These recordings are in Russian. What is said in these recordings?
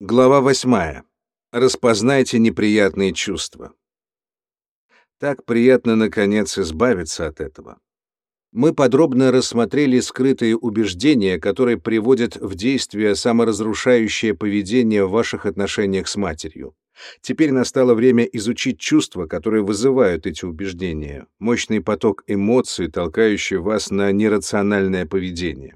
Глава восьмая. Распознайте неприятные чувства. Так приятно, наконец, избавиться от этого. Мы подробно рассмотрели скрытые убеждения, которые приводят в действие саморазрушающее поведение в ваших отношениях с матерью. Теперь настало время изучить чувства, которые вызывают эти убеждения, мощный поток эмоций, толкающий вас на нерациональное поведение.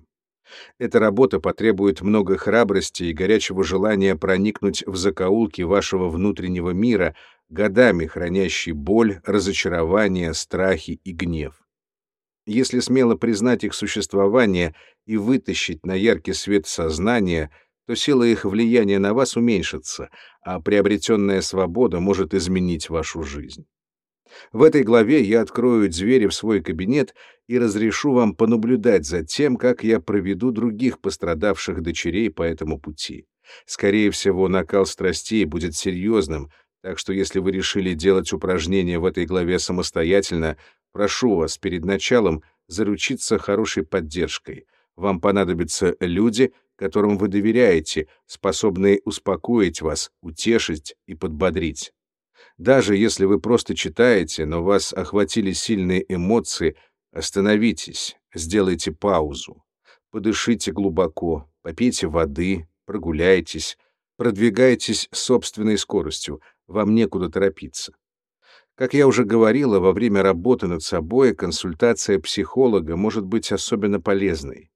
Эта работа потребует много храбрости и горячего желания проникнуть в закоулки вашего внутреннего мира, годами хранящий боль, разочарование, страхи и гнев. Если смело признать их существование и вытащить на яркий свет сознания, то сила их влияния на вас уменьшится, а приобретенная свобода может изменить вашу жизнь. В этой главе я открою двери в свой кабинет и разрешу вам понаблюдать за тем, как я проведу других пострадавших дочерей по этому пути. Скорее всего, накал страстей будет серьезным, так что если вы решили делать упражнения в этой главе самостоятельно, прошу вас перед началом заручиться хорошей поддержкой. Вам понадобятся люди, которым вы доверяете, способные успокоить вас, утешить и подбодрить. Даже если вы просто читаете, но вас охватили сильные эмоции, остановитесь, сделайте паузу. Подышите глубоко, попейте воды, прогуляйтесь, продвигайтесь собственной скоростью, вам некуда торопиться. Как я уже говорила, во время работы над собой консультация психолога может быть особенно полезной.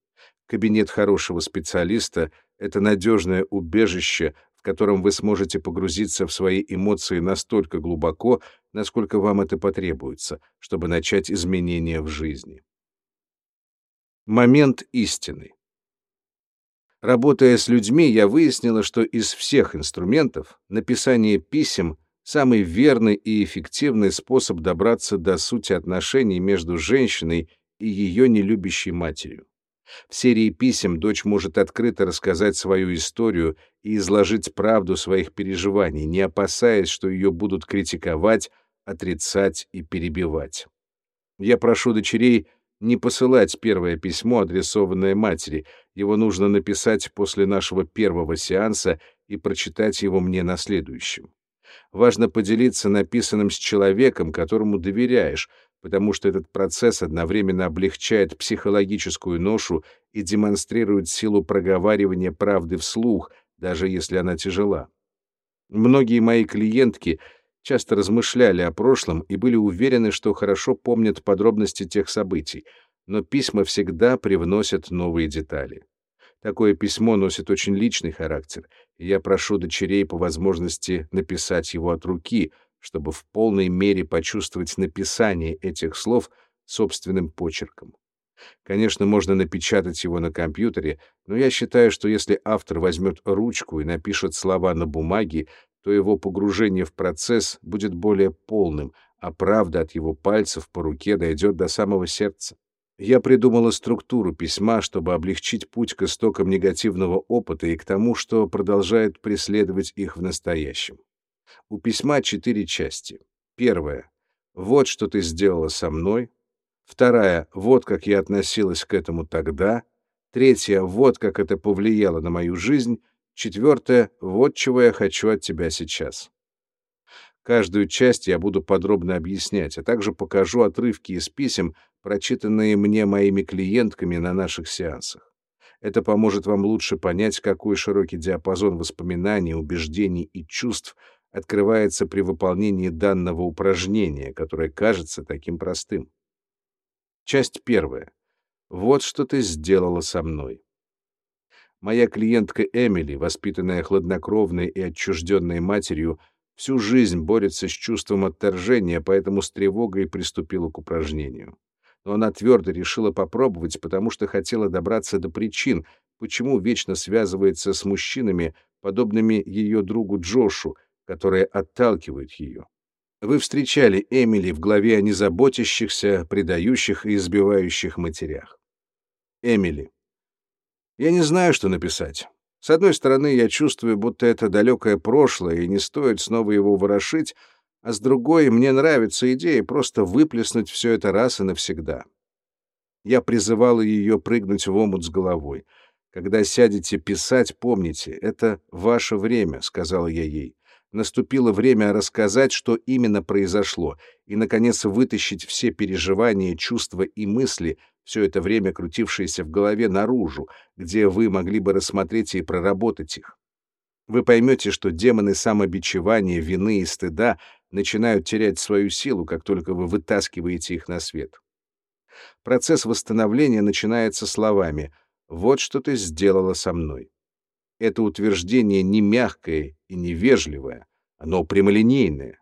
Кабинет хорошего специалиста — это надежное убежище, котором вы сможете погрузиться в свои эмоции настолько глубоко, насколько вам это потребуется, чтобы начать изменения в жизни. Момент истины. Работая с людьми, я выяснила, что из всех инструментов написание писем самый верный и эффективный способ добраться до сути отношений между женщиной и ее нелюбящей матерью. В серии писем дочь может открыто рассказать свою историю и изложить правду своих переживаний, не опасаясь, что ее будут критиковать, отрицать и перебивать. Я прошу дочерей не посылать первое письмо, адресованное матери. Его нужно написать после нашего первого сеанса и прочитать его мне на следующем. Важно поделиться написанным с человеком, которому доверяешь, потому что этот процесс одновременно облегчает психологическую ношу и демонстрирует силу проговаривания правды вслух, даже если она тяжела. Многие мои клиентки часто размышляли о прошлом и были уверены, что хорошо помнят подробности тех событий, но письма всегда привносят новые детали. Такое письмо носит очень личный характер, и я прошу дочерей по возможности написать его от руки — чтобы в полной мере почувствовать написание этих слов собственным почерком. Конечно, можно напечатать его на компьютере, но я считаю, что если автор возьмет ручку и напишет слова на бумаге, то его погружение в процесс будет более полным, а правда от его пальцев по руке дойдет до самого сердца. Я придумала структуру письма, чтобы облегчить путь к истокам негативного опыта и к тому, что продолжает преследовать их в настоящем. У письма четыре части. Первая — вот что ты сделала со мной. Вторая — вот как я относилась к этому тогда. Третья — вот как это повлияло на мою жизнь. Четвертая — вот чего я хочу от тебя сейчас. Каждую часть я буду подробно объяснять, а также покажу отрывки из писем, прочитанные мне моими клиентками на наших сеансах. Это поможет вам лучше понять, какой широкий диапазон воспоминаний, убеждений и чувств — открывается при выполнении данного упражнения, которое кажется таким простым. Часть первая. Вот что ты сделала со мной. Моя клиентка Эмили, воспитанная хладнокровной и отчужденной матерью, всю жизнь борется с чувством отторжения, поэтому с тревогой приступила к упражнению. Но она твердо решила попробовать, потому что хотела добраться до причин, почему вечно связывается с мужчинами, подобными ее другу Джошу, которые отталкивают ее. Вы встречали Эмили в главе о незаботящихся, предающих и избивающих матерях. Эмили. Я не знаю, что написать. С одной стороны, я чувствую, будто это далекое прошлое, и не стоит снова его ворошить, а с другой, мне нравится идея просто выплеснуть все это раз и навсегда. Я призывала ее прыгнуть в омут с головой. Когда сядете писать, помните, это ваше время, сказала я ей. Наступило время рассказать, что именно произошло, и наконец вытащить все переживания, чувства и мысли, все это время крутившиеся в голове наружу, где вы могли бы рассмотреть и проработать их. Вы поймете, что демоны самобичевания, вины и стыда начинают терять свою силу, как только вы вытаскиваете их на свет. Процесс восстановления начинается словами «Вот что ты сделала со мной». Это утверждение не мягкое и не вежливое, оно прямолинейное.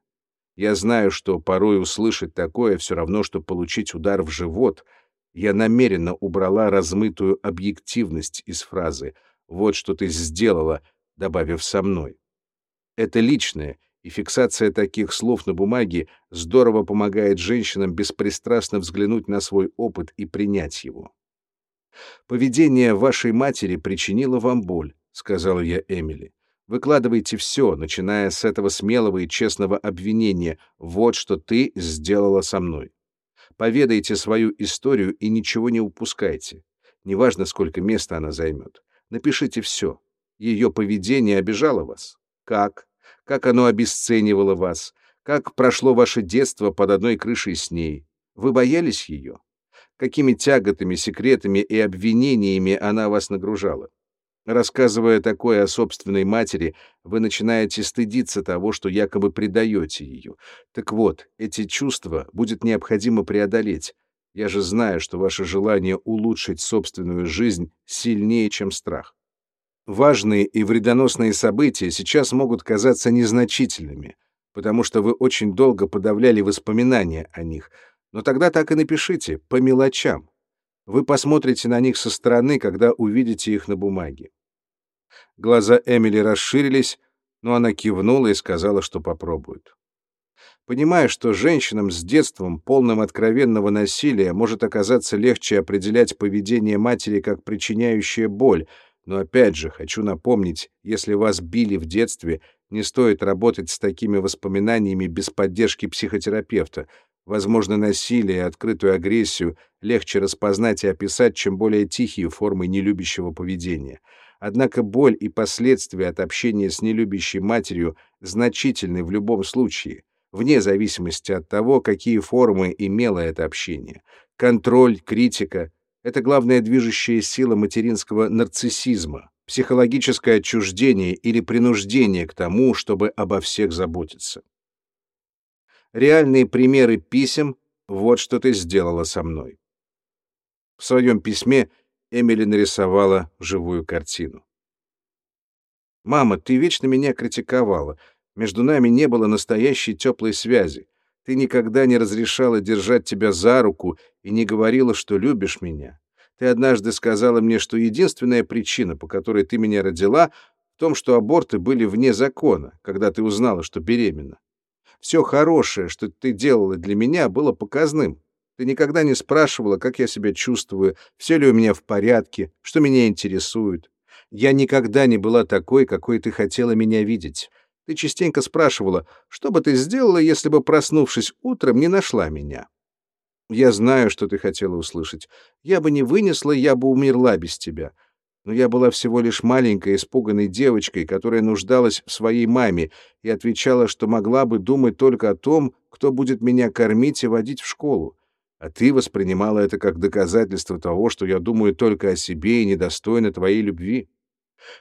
Я знаю, что порой услышать такое все равно, что получить удар в живот. Я намеренно убрала размытую объективность из фразы «Вот что ты сделала», добавив «со мной». Это личное, и фиксация таких слов на бумаге здорово помогает женщинам беспристрастно взглянуть на свой опыт и принять его. Поведение вашей матери причинило вам боль, сказала я Эмили. Выкладывайте все, начиная с этого смелого и честного обвинения. Вот что ты сделала со мной. Поведайте свою историю и ничего не упускайте. Неважно, сколько места она займет. Напишите все. Ее поведение обижало вас? Как? Как оно обесценивало вас? Как прошло ваше детство под одной крышей с ней? Вы боялись ее? Какими тяготами, секретами и обвинениями она вас нагружала? Рассказывая такое о собственной матери, вы начинаете стыдиться того, что якобы предаете ее. Так вот, эти чувства будет необходимо преодолеть. Я же знаю, что ваше желание улучшить собственную жизнь сильнее, чем страх. Важные и вредоносные события сейчас могут казаться незначительными, потому что вы очень долго подавляли воспоминания о них. Но тогда так и напишите, по мелочам. Вы посмотрите на них со стороны, когда увидите их на бумаге. Глаза Эмили расширились, но она кивнула и сказала, что попробует. Понимая, что женщинам с детством, полным откровенного насилия, может оказаться легче определять поведение матери как причиняющее боль, но опять же хочу напомнить, если вас били в детстве, не стоит работать с такими воспоминаниями без поддержки психотерапевта. Возможно, насилие и открытую агрессию легче распознать и описать, чем более тихие формы нелюбящего поведения. Однако боль и последствия от общения с нелюбящей матерью значительны в любом случае, вне зависимости от того, какие формы имело это общение. Контроль, критика — это главная движущая сила материнского нарциссизма, психологическое отчуждение или принуждение к тому, чтобы обо всех заботиться. Реальные примеры писем «Вот что ты сделала со мной». В своем письме Эмили нарисовала живую картину. «Мама, ты вечно меня критиковала. Между нами не было настоящей теплой связи. Ты никогда не разрешала держать тебя за руку и не говорила, что любишь меня. Ты однажды сказала мне, что единственная причина, по которой ты меня родила, в том, что аборты были вне закона, когда ты узнала, что беременна. Все хорошее, что ты делала для меня, было показным. Ты никогда не спрашивала, как я себя чувствую, все ли у меня в порядке, что меня интересует. Я никогда не была такой, какой ты хотела меня видеть. Ты частенько спрашивала, что бы ты сделала, если бы, проснувшись утром, не нашла меня. Я знаю, что ты хотела услышать. Я бы не вынесла, я бы умерла без тебя но я была всего лишь маленькой испуганной девочкой, которая нуждалась в своей маме и отвечала, что могла бы думать только о том, кто будет меня кормить и водить в школу. А ты воспринимала это как доказательство того, что я думаю только о себе и недостойна твоей любви.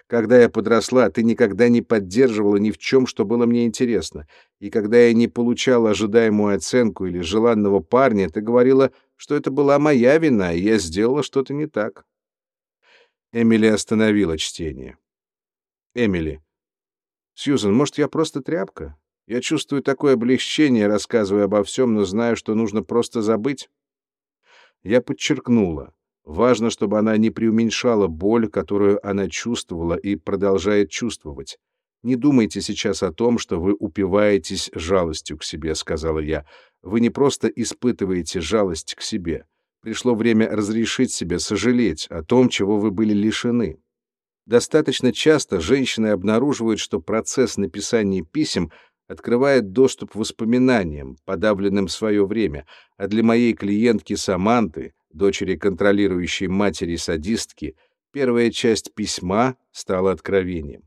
Когда я подросла, ты никогда не поддерживала ни в чем, что было мне интересно. И когда я не получала ожидаемую оценку или желанного парня, ты говорила, что это была моя вина, и я сделала что-то не так. Эмили остановила чтение. Эмили. Сьюзен, может, я просто тряпка? Я чувствую такое облегчение, рассказывая обо всем, но знаю, что нужно просто забыть. Я подчеркнула. Важно, чтобы она не преуменьшала боль, которую она чувствовала и продолжает чувствовать. Не думайте сейчас о том, что вы упиваетесь жалостью к себе, сказала я. Вы не просто испытываете жалость к себе. Пришло время разрешить себе сожалеть о том, чего вы были лишены. Достаточно часто женщины обнаруживают, что процесс написания писем открывает доступ к воспоминаниям, подавленным в свое время, а для моей клиентки Саманты, дочери контролирующей матери-садистки, Первая часть письма стала откровением.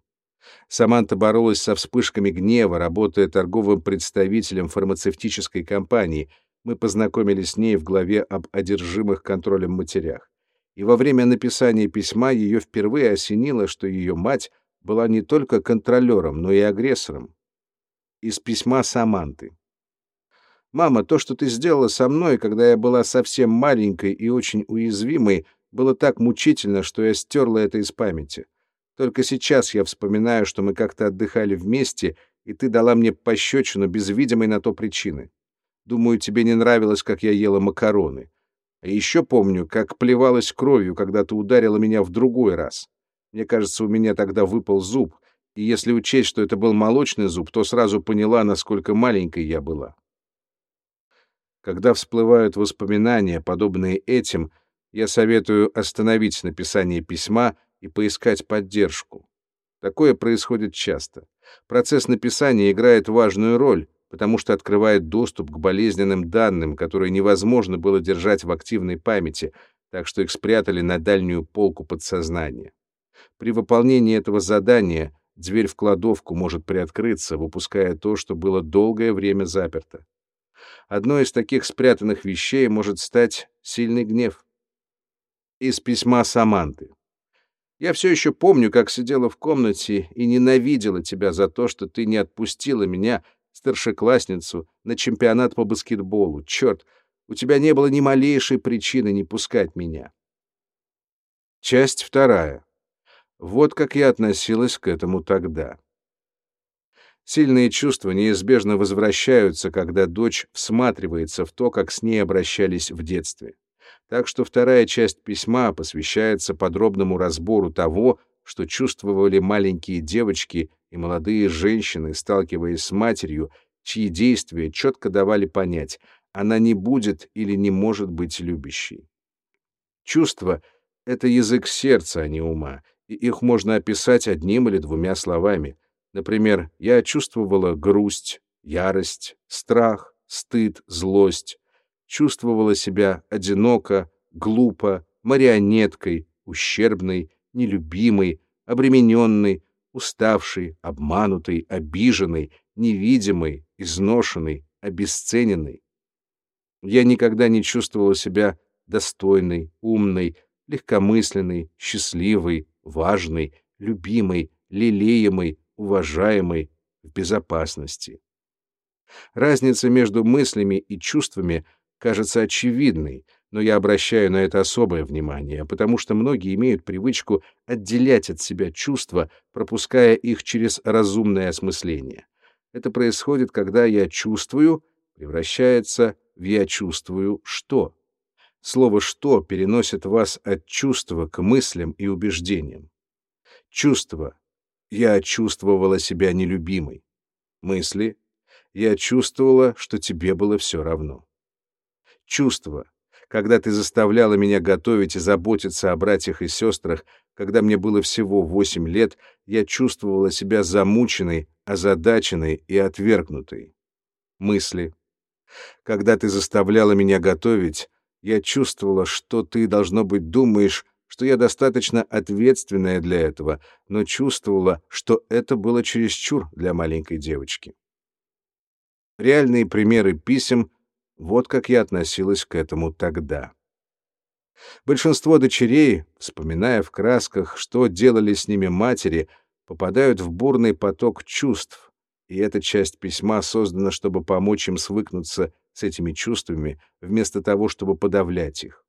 Саманта боролась со вспышками гнева, работая торговым представителем фармацевтической компании. Мы познакомились с ней в главе об одержимых контролем матерях. И во время написания письма ее впервые осенило, что ее мать была не только контролером, но и агрессором. Из письма Саманты. «Мама, то, что ты сделала со мной, когда я была совсем маленькой и очень уязвимой, было так мучительно, что я стерла это из памяти. Только сейчас я вспоминаю, что мы как-то отдыхали вместе, и ты дала мне пощечину без видимой на то причины. Думаю, тебе не нравилось, как я ела макароны. А еще помню, как плевалась кровью, когда ты ударила меня в другой раз. Мне кажется, у меня тогда выпал зуб, и если учесть, что это был молочный зуб, то сразу поняла, насколько маленькой я была. Когда всплывают воспоминания, подобные этим, я советую остановить написание письма и поискать поддержку. Такое происходит часто. Процесс написания играет важную роль, потому что открывает доступ к болезненным данным, которые невозможно было держать в активной памяти, так что их спрятали на дальнюю полку подсознания. При выполнении этого задания дверь в кладовку может приоткрыться, выпуская то, что было долгое время заперто. Одной из таких спрятанных вещей может стать сильный гнев. Из письма Саманты. Я все еще помню, как сидела в комнате и ненавидела тебя за то, что ты не отпустила меня, старшеклассницу, на чемпионат по баскетболу. Черт, у тебя не было ни малейшей причины не пускать меня. Часть вторая. Вот как я относилась к этому тогда. Сильные чувства неизбежно возвращаются, когда дочь всматривается в то, как с ней обращались в детстве. Так что вторая часть письма посвящается подробному разбору того, что чувствовали маленькие девочки и молодые женщины, сталкиваясь с матерью, чьи действия четко давали понять, она не будет или не может быть любящей. Чувства — это язык сердца, а не ума, и их можно описать одним или двумя словами. Например, я чувствовала грусть, ярость, страх, стыд, злость, чувствовала себя одиноко, глупо, марионеткой, ущербной, нелюбимой, обремененной, уставшей, обманутой, обиженной, невидимой, изношенной, обесцененной. Я никогда не чувствовала себя достойной, умной, легкомысленной, счастливой, важной, любимой, лелеемой, уважаемой, в безопасности. Разница между мыслями и чувствами кажется очевидной, но я обращаю на это особое внимание, потому что многие имеют привычку отделять от себя чувства, пропуская их через разумное осмысление. Это происходит, когда я чувствую превращается в я чувствую что. Слово что переносит вас от чувства к мыслям и убеждениям. Чувство я чувствовала себя нелюбимой. Мысли я чувствовала, что тебе было все равно чувства, когда ты заставляла меня готовить и заботиться о братьях и сестрах, когда мне было всего восемь лет, я чувствовала себя замученной, озадаченной и отвергнутой. Мысли. Когда ты заставляла меня готовить, я чувствовала, что ты, должно быть, думаешь, что я достаточно ответственная для этого, но чувствовала, что это было чересчур для маленькой девочки. Реальные примеры писем вот как я относилась к этому тогда. Большинство дочерей, вспоминая в красках, что делали с ними матери, попадают в бурный поток чувств, и эта часть письма создана, чтобы помочь им свыкнуться с этими чувствами, вместо того, чтобы подавлять их.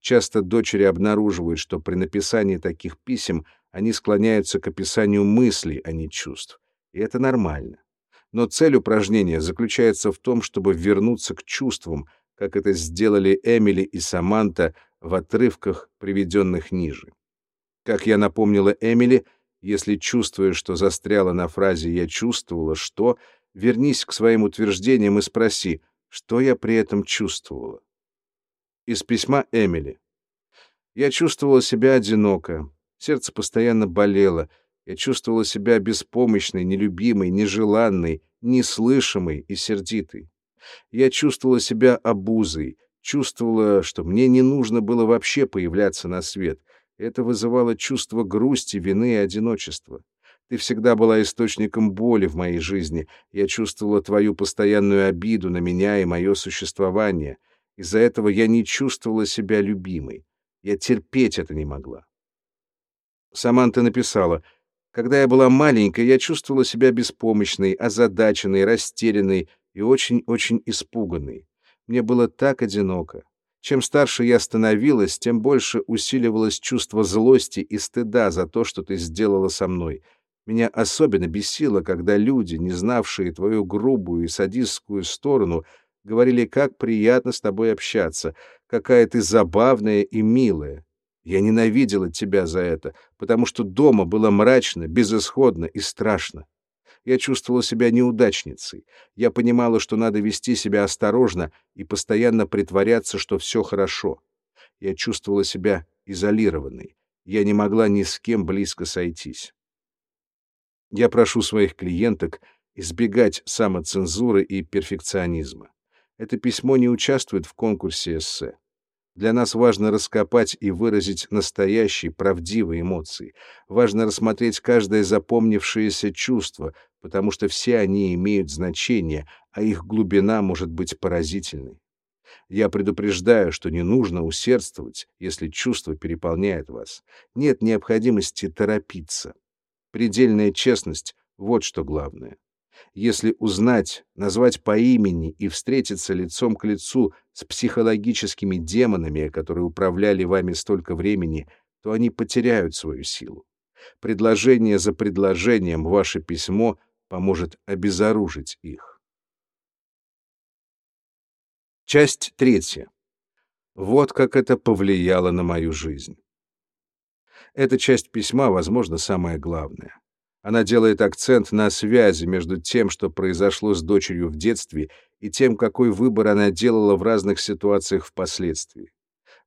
Часто дочери обнаруживают, что при написании таких писем они склоняются к описанию мыслей, а не чувств, и это нормально. Но цель упражнения заключается в том, чтобы вернуться к чувствам, как это сделали Эмили и Саманта в отрывках, приведенных ниже. Как я напомнила Эмили, если чувствуешь, что застряла на фразе «я чувствовала, что», вернись к своим утверждениям и спроси, что я при этом чувствовала. Из письма Эмили. Я чувствовала себя одиноко, сердце постоянно болело — я чувствовала себя беспомощной, нелюбимой, нежеланной, неслышимой и сердитой. Я чувствовала себя обузой, чувствовала, что мне не нужно было вообще появляться на свет. Это вызывало чувство грусти, вины и одиночества. Ты всегда была источником боли в моей жизни. Я чувствовала твою постоянную обиду на меня и мое существование. Из-за этого я не чувствовала себя любимой. Я терпеть это не могла. Саманта написала, «Когда я была маленькой, я чувствовала себя беспомощной, озадаченной, растерянной и очень-очень испуганной. Мне было так одиноко. Чем старше я становилась, тем больше усиливалось чувство злости и стыда за то, что ты сделала со мной. Меня особенно бесило, когда люди, не знавшие твою грубую и садистскую сторону, говорили, как приятно с тобой общаться, какая ты забавная и милая. Я ненавидела тебя за это, потому что дома было мрачно, безысходно и страшно. Я чувствовала себя неудачницей. Я понимала, что надо вести себя осторожно и постоянно притворяться, что все хорошо. Я чувствовала себя изолированной. Я не могла ни с кем близко сойтись. Я прошу своих клиенток избегать самоцензуры и перфекционизма. Это письмо не участвует в конкурсе эссе. Для нас важно раскопать и выразить настоящие, правдивые эмоции. Важно рассмотреть каждое запомнившееся чувство, потому что все они имеют значение, а их глубина может быть поразительной. Я предупреждаю, что не нужно усердствовать, если чувство переполняет вас. Нет необходимости торопиться. Предельная честность — вот что главное. Если узнать, назвать по имени и встретиться лицом к лицу с психологическими демонами, которые управляли вами столько времени, то они потеряют свою силу. Предложение за предложением ваше письмо поможет обезоружить их. Часть третья. Вот как это повлияло на мою жизнь. Эта часть письма, возможно, самая главная. Она делает акцент на связи между тем, что произошло с дочерью в детстве, и тем, какой выбор она делала в разных ситуациях впоследствии.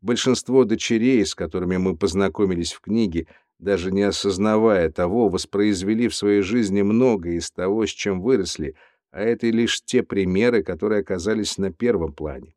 Большинство дочерей, с которыми мы познакомились в книге, даже не осознавая того, воспроизвели в своей жизни многое из того, с чем выросли, а это лишь те примеры, которые оказались на первом плане.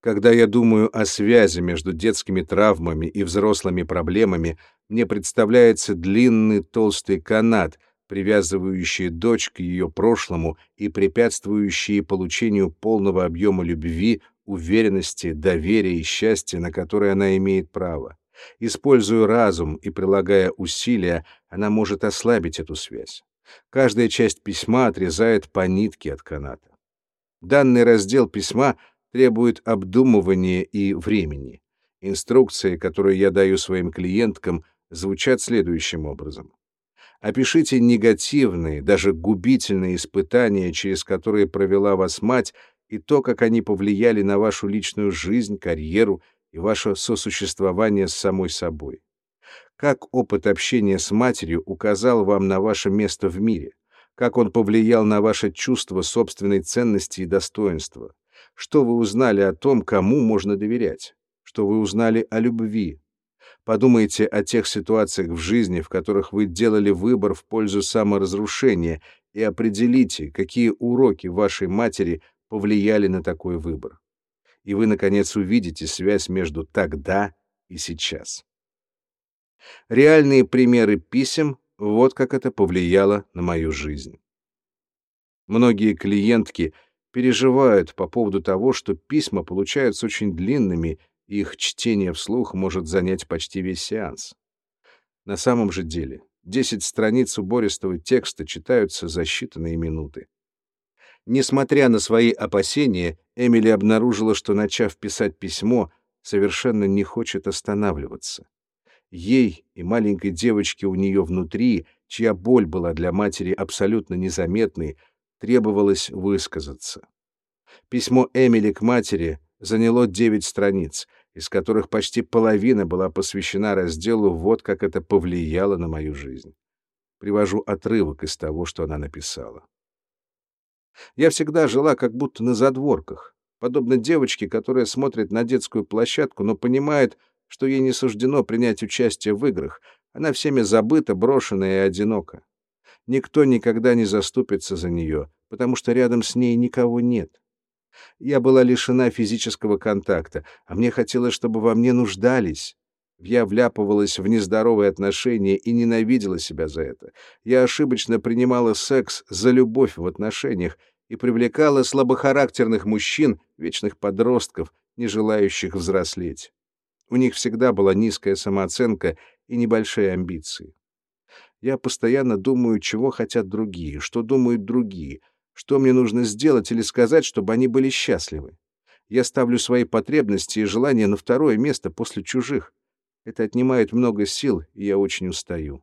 Когда я думаю о связи между детскими травмами и взрослыми проблемами, мне представляется длинный толстый канат, привязывающий дочь к ее прошлому и препятствующий получению полного объема любви, уверенности, доверия и счастья, на которое она имеет право. Используя разум и прилагая усилия, она может ослабить эту связь. Каждая часть письма отрезает по нитке от каната. Данный раздел письма — требует обдумывания и времени. Инструкции, которые я даю своим клиенткам, звучат следующим образом. Опишите негативные, даже губительные испытания, через которые провела вас мать, и то, как они повлияли на вашу личную жизнь, карьеру и ваше сосуществование с самой собой. Как опыт общения с матерью указал вам на ваше место в мире? Как он повлиял на ваше чувство собственной ценности и достоинства? Что вы узнали о том, кому можно доверять? Что вы узнали о любви? Подумайте о тех ситуациях в жизни, в которых вы делали выбор в пользу саморазрушения, и определите, какие уроки вашей матери повлияли на такой выбор. И вы, наконец, увидите связь между тогда и сейчас. Реальные примеры писем — вот как это повлияло на мою жизнь. Многие клиентки — переживают по поводу того, что письма получаются очень длинными, их чтение вслух может занять почти весь сеанс. На самом же деле, 10 страниц убористого текста читаются за считанные минуты. Несмотря на свои опасения, Эмили обнаружила, что, начав писать письмо, совершенно не хочет останавливаться. Ей и маленькой девочке у нее внутри, чья боль была для матери абсолютно незаметной, требовалось высказаться. Письмо Эмили к матери заняло девять страниц, из которых почти половина была посвящена разделу «Вот как это повлияло на мою жизнь». Привожу отрывок из того, что она написала. «Я всегда жила как будто на задворках, подобно девочке, которая смотрит на детскую площадку, но понимает, что ей не суждено принять участие в играх, она всеми забыта, брошена и одинока. Никто никогда не заступится за нее, потому что рядом с ней никого нет. Я была лишена физического контакта, а мне хотелось, чтобы во мне нуждались. Я вляпывалась в нездоровые отношения и ненавидела себя за это. Я ошибочно принимала секс за любовь в отношениях и привлекала слабохарактерных мужчин, вечных подростков, не желающих взрослеть. У них всегда была низкая самооценка и небольшие амбиции. Я постоянно думаю, чего хотят другие, что думают другие, что мне нужно сделать или сказать, чтобы они были счастливы. Я ставлю свои потребности и желания на второе место после чужих. Это отнимает много сил, и я очень устаю.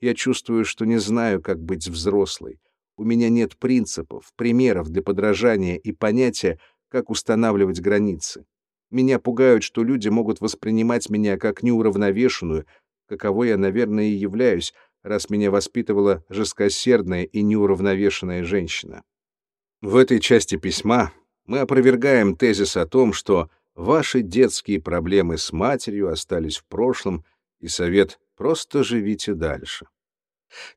Я чувствую, что не знаю, как быть взрослой. У меня нет принципов, примеров для подражания и понятия, как устанавливать границы. Меня пугают, что люди могут воспринимать меня как неуравновешенную, каковой я, наверное, и являюсь, раз меня воспитывала жесткосердная и неуравновешенная женщина. В этой части письма мы опровергаем тезис о том, что Ваши детские проблемы с матерью остались в прошлом, и совет «просто живите дальше».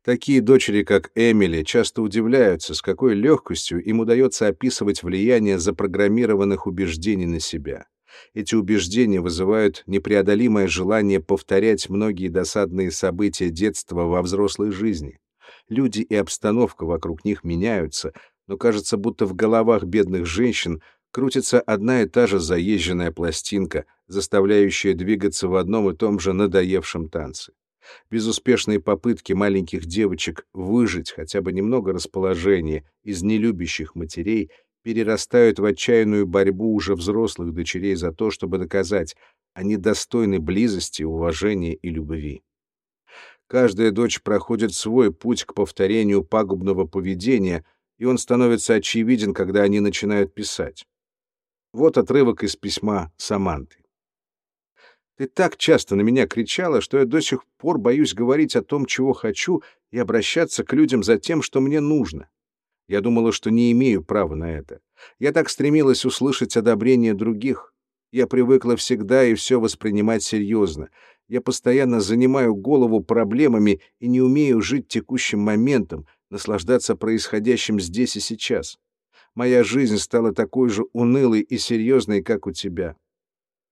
Такие дочери, как Эмили, часто удивляются, с какой легкостью им удается описывать влияние запрограммированных убеждений на себя. Эти убеждения вызывают непреодолимое желание повторять многие досадные события детства во взрослой жизни. Люди и обстановка вокруг них меняются, но кажется, будто в головах бедных женщин крутится одна и та же заезженная пластинка, заставляющая двигаться в одном и том же надоевшем танце. Безуспешные попытки маленьких девочек выжить хотя бы немного расположения из нелюбящих матерей перерастают в отчаянную борьбу уже взрослых дочерей за то, чтобы доказать, они достойны близости, уважения и любви. Каждая дочь проходит свой путь к повторению пагубного поведения, и он становится очевиден, когда они начинают писать. Вот отрывок из письма Саманты. Ты так часто на меня кричала, что я до сих пор боюсь говорить о том, чего хочу, и обращаться к людям за тем, что мне нужно. Я думала, что не имею права на это. Я так стремилась услышать одобрение других. Я привыкла всегда и все воспринимать серьезно. Я постоянно занимаю голову проблемами и не умею жить текущим моментом, наслаждаться происходящим здесь и сейчас моя жизнь стала такой же унылой и серьезной, как у тебя.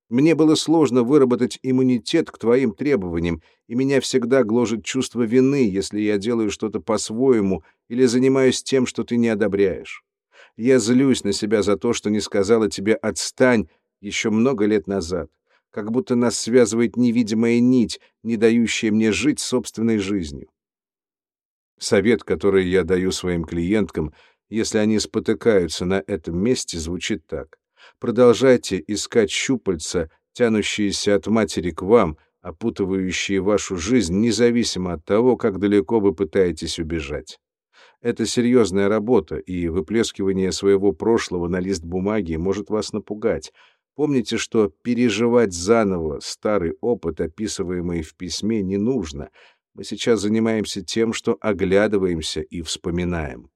Мне было сложно выработать иммунитет к твоим требованиям, и меня всегда гложет чувство вины, если я делаю что-то по-своему или занимаюсь тем, что ты не одобряешь. Я злюсь на себя за то, что не сказала тебе «отстань» еще много лет назад, как будто нас связывает невидимая нить, не дающая мне жить собственной жизнью. Совет, который я даю своим клиенткам — если они спотыкаются на этом месте, звучит так. Продолжайте искать щупальца, тянущиеся от матери к вам, опутывающие вашу жизнь, независимо от того, как далеко вы пытаетесь убежать. Это серьезная работа, и выплескивание своего прошлого на лист бумаги может вас напугать. Помните, что переживать заново старый опыт, описываемый в письме, не нужно. Мы сейчас занимаемся тем, что оглядываемся и вспоминаем.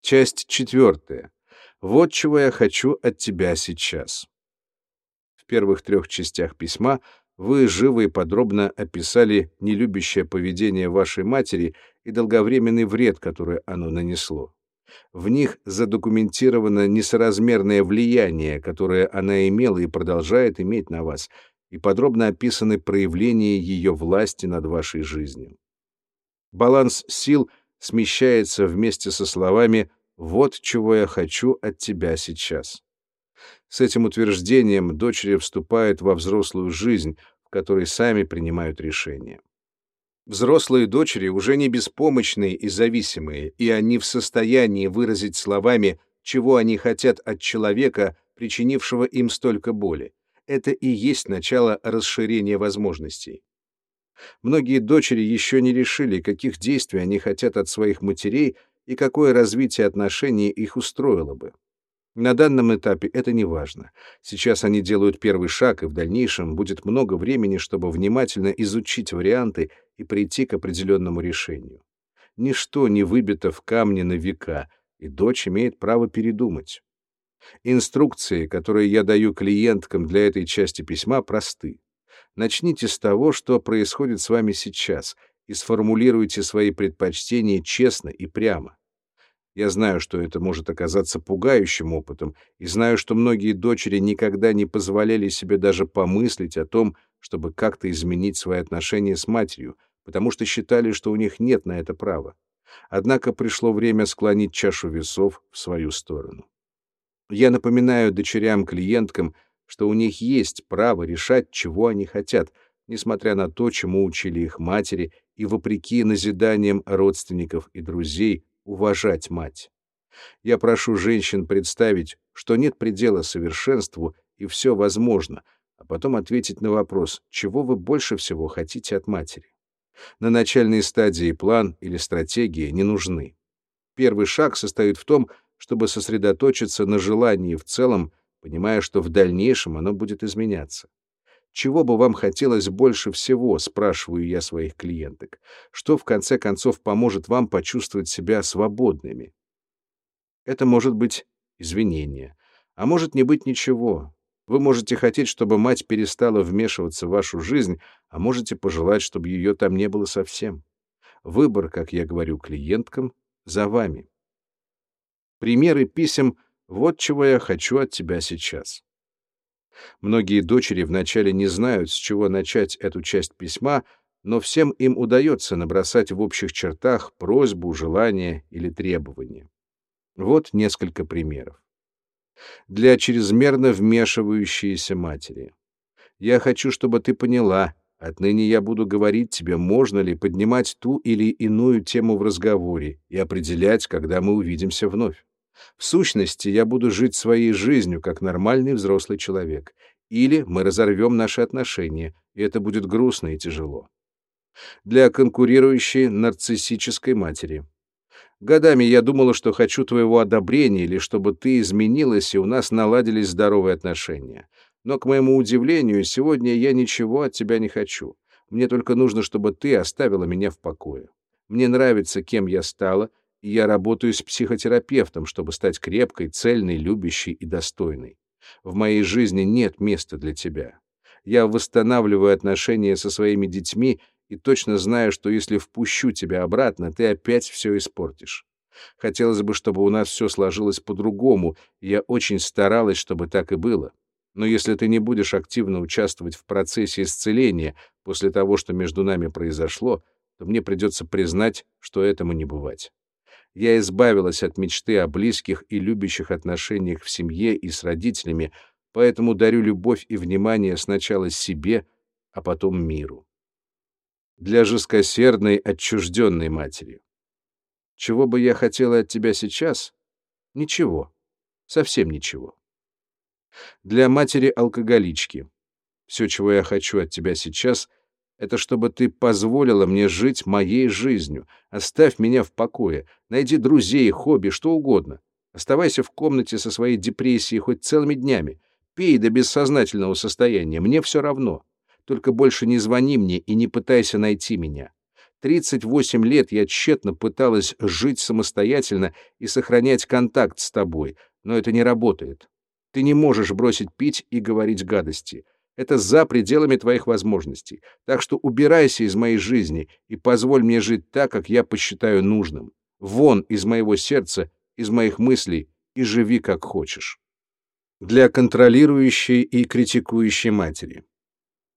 Часть четвертая. Вот чего я хочу от тебя сейчас. В первых трех частях письма вы живо и подробно описали нелюбящее поведение вашей матери и долговременный вред, который оно нанесло. В них задокументировано несоразмерное влияние, которое она имела и продолжает иметь на вас, и подробно описаны проявления ее власти над вашей жизнью. Баланс сил смещается вместе со словами вот чего я хочу от тебя сейчас. С этим утверждением дочери вступают во взрослую жизнь, в которой сами принимают решения. Взрослые дочери уже не беспомощные и зависимые, и они в состоянии выразить словами, чего они хотят от человека, причинившего им столько боли. Это и есть начало расширения возможностей. Многие дочери еще не решили, каких действий они хотят от своих матерей и какое развитие отношений их устроило бы. На данном этапе это не важно. Сейчас они делают первый шаг, и в дальнейшем будет много времени, чтобы внимательно изучить варианты и прийти к определенному решению. Ничто не выбито в камне на века, и дочь имеет право передумать. Инструкции, которые я даю клиенткам для этой части письма, просты. Начните с того, что происходит с вами сейчас, и сформулируйте свои предпочтения честно и прямо. Я знаю, что это может оказаться пугающим опытом, и знаю, что многие дочери никогда не позволяли себе даже помыслить о том, чтобы как-то изменить свои отношения с матерью, потому что считали, что у них нет на это права. Однако пришло время склонить чашу весов в свою сторону. Я напоминаю дочерям-клиенткам, что у них есть право решать, чего они хотят, несмотря на то, чему учили их матери, и вопреки назиданиям родственников и друзей уважать мать. Я прошу женщин представить, что нет предела совершенству и все возможно, а потом ответить на вопрос, чего вы больше всего хотите от матери. На начальной стадии план или стратегия не нужны. Первый шаг состоит в том, чтобы сосредоточиться на желании в целом, понимая, что в дальнейшем оно будет изменяться. Чего бы вам хотелось больше всего, спрашиваю я своих клиенток. Что в конце концов поможет вам почувствовать себя свободными? Это может быть извинение, а может не быть ничего. Вы можете хотеть, чтобы мать перестала вмешиваться в вашу жизнь, а можете пожелать, чтобы ее там не было совсем. Выбор, как я говорю клиенткам, за вами. Примеры писем «Вот чего я хочу от тебя сейчас». Многие дочери вначале не знают, с чего начать эту часть письма, но всем им удается набросать в общих чертах просьбу, желание или требование. Вот несколько примеров для чрезмерно вмешивающейся матери. Я хочу, чтобы ты поняла, отныне я буду говорить тебе, можно ли поднимать ту или иную тему в разговоре и определять, когда мы увидимся вновь. В сущности, я буду жить своей жизнью, как нормальный взрослый человек. Или мы разорвем наши отношения, и это будет грустно и тяжело. Для конкурирующей нарциссической матери. Годами я думала, что хочу твоего одобрения или чтобы ты изменилась и у нас наладились здоровые отношения. Но, к моему удивлению, сегодня я ничего от тебя не хочу. Мне только нужно, чтобы ты оставила меня в покое. Мне нравится, кем я стала, я работаю с психотерапевтом, чтобы стать крепкой, цельной, любящей и достойной. В моей жизни нет места для тебя. Я восстанавливаю отношения со своими детьми и точно знаю, что если впущу тебя обратно, ты опять все испортишь. Хотелось бы, чтобы у нас все сложилось по-другому, я очень старалась, чтобы так и было. Но если ты не будешь активно участвовать в процессе исцеления после того, что между нами произошло, то мне придется признать, что этому не бывать. Я избавилась от мечты о близких и любящих отношениях в семье и с родителями, поэтому дарю любовь и внимание сначала себе, а потом миру для жесткосердной, отчужденной матери. Чего бы я хотела от тебя сейчас? Ничего. Совсем ничего. Для матери-алкоголички. Все, чего я хочу от тебя сейчас, это чтобы ты позволила мне жить моей жизнью. Оставь меня в покое. Найди друзей, хобби, что угодно. Оставайся в комнате со своей депрессией хоть целыми днями. Пей до бессознательного состояния. Мне все равно. Только больше не звони мне и не пытайся найти меня. 38 лет я тщетно пыталась жить самостоятельно и сохранять контакт с тобой, но это не работает. Ты не можешь бросить пить и говорить гадости. Это за пределами твоих возможностей. Так что убирайся из моей жизни и позволь мне жить так, как я посчитаю нужным. Вон из моего сердца, из моих мыслей и живи как хочешь. Для контролирующей и критикующей матери.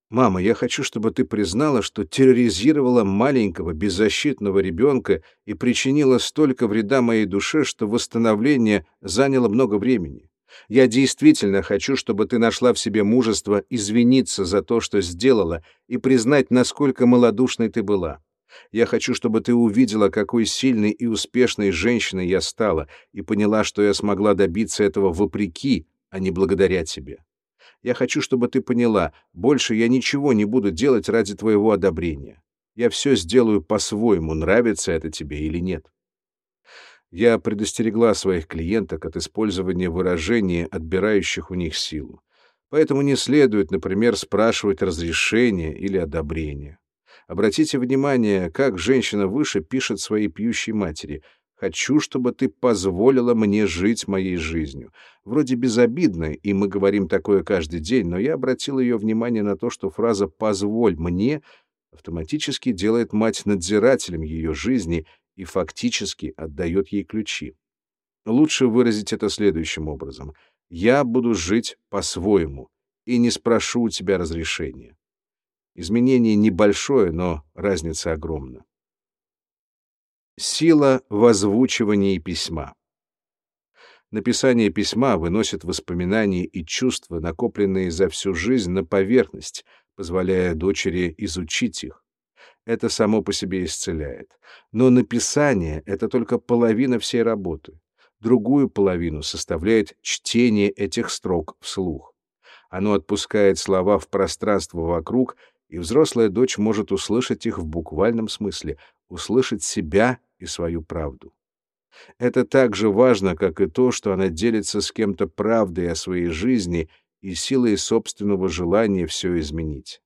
«Мама, я хочу, чтобы ты признала, что терроризировала маленького, беззащитного ребенка и причинила столько вреда моей душе, что восстановление заняло много времени. Я действительно хочу, чтобы ты нашла в себе мужество извиниться за то, что сделала, и признать, насколько малодушной ты была. Я хочу, чтобы ты увидела, какой сильной и успешной женщиной я стала, и поняла, что я смогла добиться этого вопреки, а не благодаря тебе. Я хочу, чтобы ты поняла, больше я ничего не буду делать ради твоего одобрения. Я все сделаю по-своему, нравится это тебе или нет. Я предостерегла своих клиенток от использования выражений, отбирающих у них силу. Поэтому не следует, например, спрашивать разрешения или одобрения. Обратите внимание, как женщина выше пишет своей пьющей матери — Хочу, чтобы ты позволила мне жить моей жизнью. Вроде безобидно, и мы говорим такое каждый день, но я обратил ее внимание на то, что фраза «позволь мне» автоматически делает мать надзирателем ее жизни и фактически отдает ей ключи. Лучше выразить это следующим образом. «Я буду жить по-своему и не спрошу у тебя разрешения». Изменение небольшое, но разница огромна. Сила в озвучивании письма. Написание письма выносит воспоминания и чувства, накопленные за всю жизнь, на поверхность, позволяя дочери изучить их. Это само по себе исцеляет. Но написание — это только половина всей работы. Другую половину составляет чтение этих строк вслух. Оно отпускает слова в пространство вокруг и взрослая дочь может услышать их в буквальном смысле, услышать себя и свою правду. Это так же важно, как и то, что она делится с кем-то правдой о своей жизни и силой собственного желания все изменить.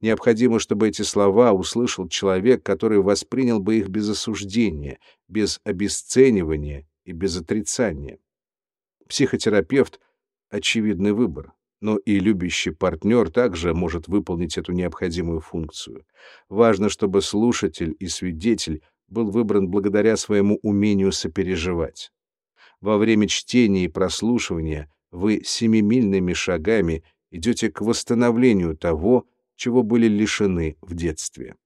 Необходимо, чтобы эти слова услышал человек, который воспринял бы их без осуждения, без обесценивания и без отрицания. Психотерапевт — очевидный выбор но и любящий партнер также может выполнить эту необходимую функцию. Важно, чтобы слушатель и свидетель был выбран благодаря своему умению сопереживать. Во время чтения и прослушивания вы семимильными шагами идете к восстановлению того, чего были лишены в детстве.